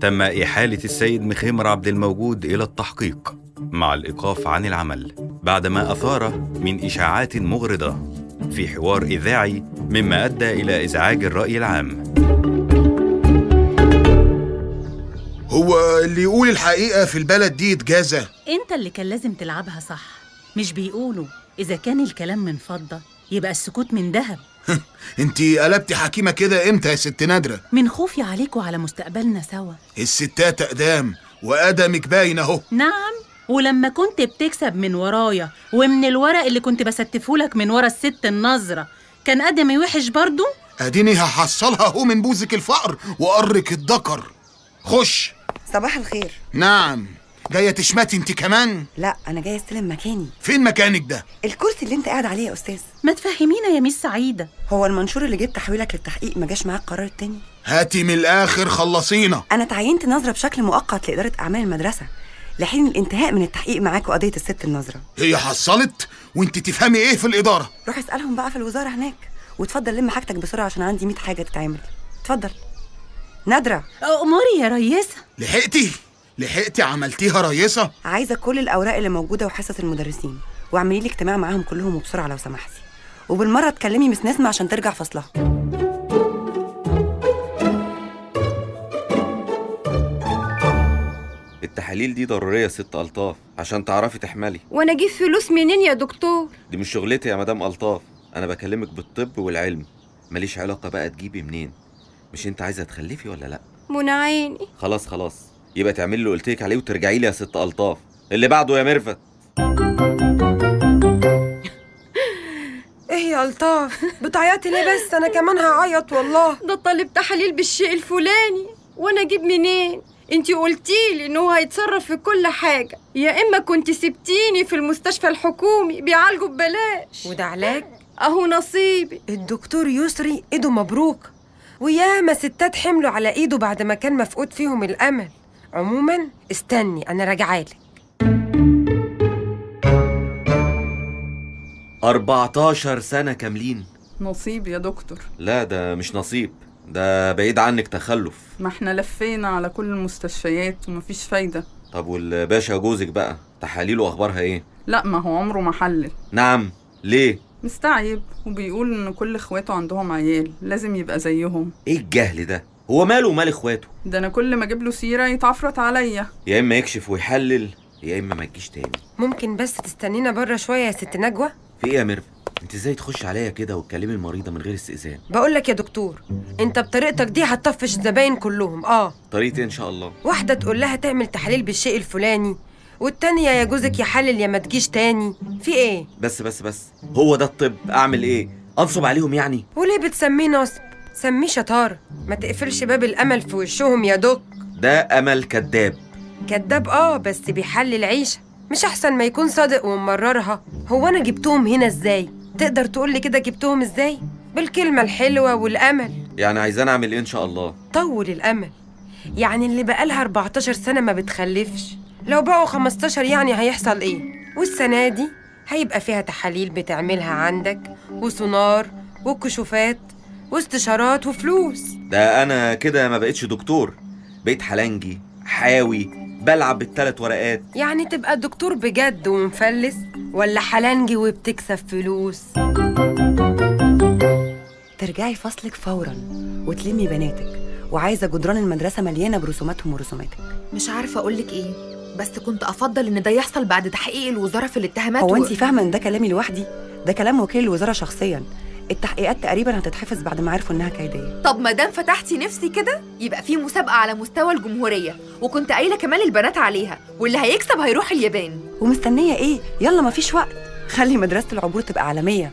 تم إحالة السيد مخيمر عبد الموجود إلى التحقيق مع الإيقاف عن العمل بعدما أثار من إشاعات مغرضة في حوار إذاعي مما أدى إلى إزعاج الرأي العام. هو اللي يقول الحقيقة في البلد دي يتجازى إنت اللي كان لازم تلعبها صح مش بيقولوا إذا كان الكلام من فضة يبقى السكوت من ذهب. انتي قلبتي حكيمة كده إمتى يا ست نادرة؟ من خوفي عليك وعلى مستقبلنا سوا. الستات أقدام وأدمك باين أهو. نعم ولما كنت بتكسب من ورايا ومن الورق اللي كنت بستفهولك من ورا الست النظرة كان قدمي وحش برضو؟ أديني هحصلها أهو من بوزك الفقر وقرك الدكر خش. صباح الخير. نعم. جاية تشمتي انت كمان؟ لا أنا جاية أستلم مكاني. فين مكانك ده؟ الكرسي اللي انت قاعد عليه يا أستاذ. ما تفهمينا يا ميس سعيدة. هو المنشور اللي جبت تحويلك للتحقيق ما جاش معاك قرار التاني هاتي من الآخر خلصينا. أنا تعينت نظرة بشكل مؤقت لإدارة أعمال المدرسة لحين الانتهاء من التحقيق معاك وقضية الست النظرة. هي حصلت؟ وانت تفهمي إيه في الإدارة؟ روح اسألهم بقى في الوزارة هناك وتفضل لم حاجتك بسرعة عشان عندي 100 حاجة تتعمل. اتفضل نادرة. أموري يا ريسة لحقتي؟ لحقتي عملتيها ريسة عايزة كل الأوراق اللي موجودة وحصص المدرسين. واعملي لي اجتماع معاهم كلهم وبسرعة لو سمحتي. وبالمرة تكلمي مس نسمة عشان ترجع فصلها. التحاليل دي ضرورية يا ست ألطاف عشان تعرفي تحملي. وأنا أجيب فلوس منين يا دكتور؟ دي مش شغلتي يا مدام ألطاف أنا بكلمك بالطب والعلم. ماليش علاقة بقى تجيبي منين. مش أنت عايزة تخلفي ولا لأ؟ منى عيني خلاص خلاص. يبقى تعملي اللي قلتلك عليه وترجعي لي يا ست ألطاف. اللي بعده يا ميرفت. إيه يا ألطاف؟ بتعيطي ليه بس؟ أنا كمان هعيط والله. ده طالب تحاليل بالشيء الفلاني. وأنا أجيب منين؟ انتي قلتيلي إن هو هيتصرف في كل حاجة. يا إما كنت سبتيني في المستشفى الحكومي بيعالجوا ببلاش. وده علاج؟ أهو نصيبي. الدكتور يسري إيده مبروك. وياما ستات حملوا على إيده بعد ما كان مفقود فيهم الأمل. عموما استني أنا راجعالك 14 سنة كاملين. نصيب يا دكتور. لا ده مش نصيب ده بعيد عنك تخلف. ما إحنا لفينا على كل المستشفيات ومفيش فايدة. طب والباشا جوزك بقى تحاليله أخبارها إيه؟ لا ما هو عمره ما حلل. نعم ليه؟ مستعيب وبيقول إن كل إخواته عندهم عيال لازم يبقى زيهم. إيه الجهل ده؟ هو ماله ومال إخواته؟ ده أنا كل ما أجيب له سيرة يتعفرت عليا يا إما يكشف ويحلل يا إما ما تجيش تاني ممكن بس تستنينا بره شوية يا ست نجوى في إيه يا ميرفت؟ أنت إزاي تخش عليا كده وتكلمي المريضة من غير استئذان؟ بقول لك يا دكتور أنت بطريقتك دي هتطفش الزباين كلهم آه طريقتي إن شاء الله واحدة تقول لها تعمل تحاليل بالشيء الفلاني والتانية يا جوزك يحلل يا ما تجيش تاني في إيه بس بس بس هو ده الطب أعمل إيه؟ أنصب عليهم يعني؟ وليه بتسميه نصب سميه شطاره ما تقفلش باب الأمل في وشهم يا دك ده أمل كذاب. كداب آه بس بيحلل عيشه مش أحسن ما يكون صادق وممررها هو أنا جبتهم هنا إزاي؟ تقدر تقول لي كده جبتهم إزاي؟ بالكلمة الحلوة والأمل. يعني عايزان أعمل إيه إن شاء الله؟ طول الأمل. يعني اللي بقالها 14 سنة ما بتخلفش. لو بقوا 15 يعني هيحصل إيه؟ والسنة دي هيبقى فيها تحاليل بتعملها عندك وسونار وكشوفات واستشارات وفلوس. ده أنا كده ما بقتش دكتور. بقيت حلنجي حاوي بلعب بالتلات ورقات. يعني تبقى دكتور بجد ومفلس ولا حلنجي وبتكسب فلوس؟ ترجعي فصلك فورا وتلمي بناتك. وعايزة جدران المدرسة مليانة برسوماتهم ورسوماتك. مش عارفة أقولك إيه بس كنت أفضل إن ده يحصل بعد تحقيق الوزارة في الاتهامات هو و- انت فاهمة إن ده كلامي لوحدي؟ ده كلام وكيل الوزارة شخصيا. التحقيقات تقريبا هتتحفظ بعد ما عرفوا إنها كيديه طب ما دام فتحتي نفسي كده يبقى في مسابقة على مستوى الجمهورية وكنت قايلة كمان البنات عليها واللي هيكسب هيروح اليابان. ومستنية إيه؟ يلا مفيش وقت. خلي مدرسة العبور تبقى عالمية.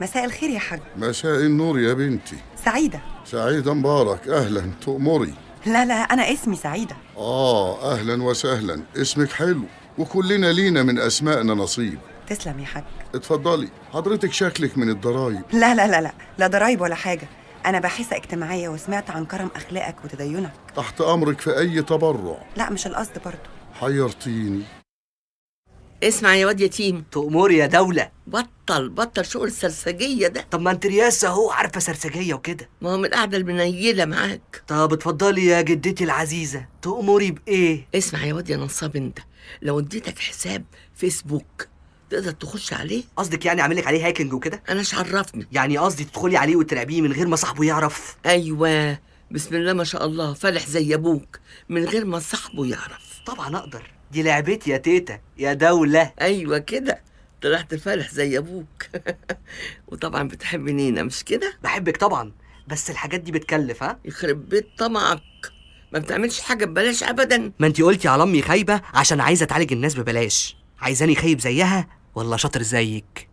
مساء الخير يا حاج. مساء النور يا بنتي. سعيدة. سعيدة مبارك. أهلا تؤمري. لا لا أنا اسمي سعيدة. آه أهلا وسهلا. اسمك حلو وكلنا لينا من أسمائنا نصيب. تسلم يا حاج. اتفضلي حضرتك شكلك من الضرايب. لا لا لا لا لا ضرايب ولا حاجة. أنا باحثة اجتماعية وسمعت عن كرم أخلاقك وتدينك. تحت أمرك في أي تبرع. لا مش القصد برضه حيرتيني. اسمع يا واد يتيم. تأمري يا دولة. بطل بطل شغل السرسجية ده. طب ما انت رياسة اهو عارفة سرسجية وكده. ما هو من القعدة المنيلة معاك. طب اتفضلي يا جدتي العزيزة تأمري بإيه؟ اسمع يا واد يا نصاب انت. لو اديتك حساب فيسبوك تقدر تخش عليه؟ قصدك يعني اعمل لك عليه هاكينج وكده؟ أنا إيش عرفني. يعني قصدي تدخلي عليه وتراقبيه من غير ما صاحبه يعرف؟ أيوه. بسم الله ما شاء الله فالح زي أبوك من غير ما صاحبه يعرف. طبعا أقدر. دي لعبتي يا تيتا يا دولة. أيوه كده. طلعت فالح زي أبوك. وطبعا بتحب نينا مش كده؟ بحبك طبعا بس الحاجات دي بتكلف ها؟ يخرب بيت طمعك. ما بتعملش حاجة ببلاش ابدا. ما انت قلتي على أمي خايبة عشان عايزة تعالج الناس ببلاش. عايزاني خايب زيها ولا شاطر زيك؟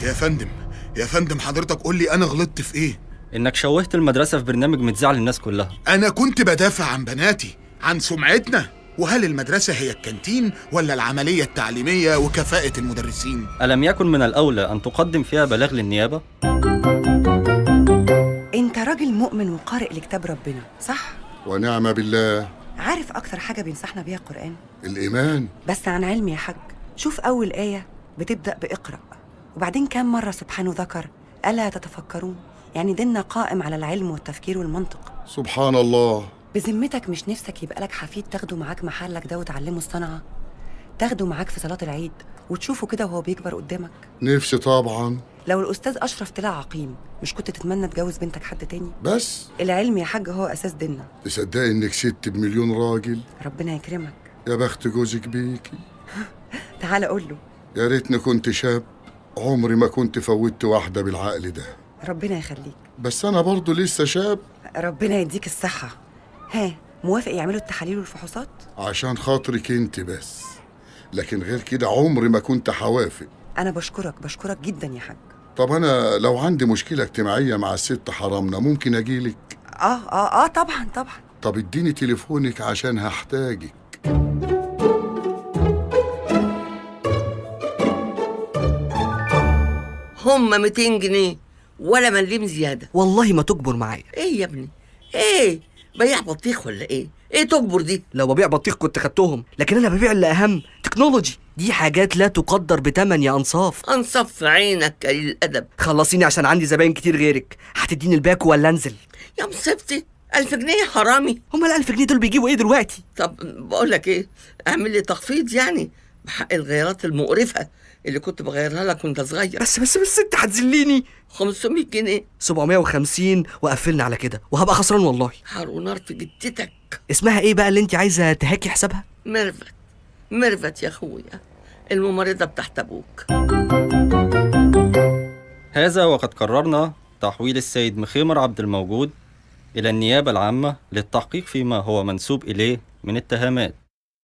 يا فندم يا فندم حضرتك قول لي أنا غلطت في إيه؟ إنك شوهت المدرسة في برنامج متذاع للناس كلها. أنا كنت بدافع عن بناتي. عن سمعتنا. وهل المدرسة هي الكانتين ولا العملية التعليمية وكفاءة المدرسين؟ ألم يكن من الأولى أن تقدم فيها بلاغ للنيابة؟ أنت راجل مؤمن وقارئ لكتاب ربنا صح؟ ونعم بالله. عارف أكتر حاجة بينصحنا بيها القرآن؟ الإيمان. بس عن علم يا حاج. شوف أول آية بتبدأ بإقرأ. وبعدين كام مرة سبحانه ذكر ألا تتفكرون؟ يعني ديننا قائم على العلم والتفكير والمنطق. سبحان الله. بذمتك مش نفسك يبقى لك حفيد تاخده معاك محلك ده وتعلمه الصنعة؟ تاخده معاك في صلاة العيد وتشوفه كده وهو بيكبر قدامك؟ نفسي طبعا. لو الأستاذ أشرف طلع عقيم مش كنت تتمنى تجوز بنتك حد تاني؟ بس. العلم يا حاج هو أساس ديننا. تصدقي إنك ست بمليون راجل؟ ربنا يكرمك. يا بخت جوزك بيكي. تعال قول له. يا ريتني كنت شاب عمري ما كنت فوتت واحدة بالعقل ده. ربنا يخليك. بس أنا برضو لسه شاب. ربنا يديك الصحة. ها موافق يعملوا التحاليل والفحوصات؟ عشان خاطرك انت بس. لكن غير كده عمري ما كنت حوافق. أنا بشكرك بشكرك جدا يا حاج. طب أنا لو عندي مشكلة اجتماعية مع الست حرامنا ممكن أجيلك آه آه آه طبعا طبعا. طب اديني تليفونك عشان هحتاجك. هم 200 جنيه ولا مليم زيادة. والله ما تكبر معايا. إيه يا ابني؟ إيه؟ بياع بطيخ ولا إيه؟ إيه تكبر دي؟ لو ببيع بطيخ كنت خدتهم لكن أنا ببيع اللي أهم technology. دي حاجات لا تقدر بتمن يا أنصاف. انصف في عينك قليل الادب خلصيني عشان عندي زباين كتير غيرك. هتديني الباكو ولا أنزل؟ يا مصيبتي ألف جنيه حرامي. هما الألف جنيه دول بيجيبوا إيه دلوقتي؟ طب بقول لك إيه أعمل لي تخفيض يعني. بحق الغيارات المقرفة اللي كنت بغيرها لك وانت صغير. بس بس بس انت هتذليني. 500 جنيه. 750 وقفلنا على كده وهبقى خسران والله. حار ونار في جتتك اسمها إيه بقى اللي انت عايزة تهاكي حسابها؟ ميرفت. ميرفت يا اخويا. الممرضة بتاعت أبوك. هذا وقد قررنا تحويل السيد مخيمر عبد الموجود إلى النيابة العامة للتحقيق فيما هو منسوب إليه من اتهامات.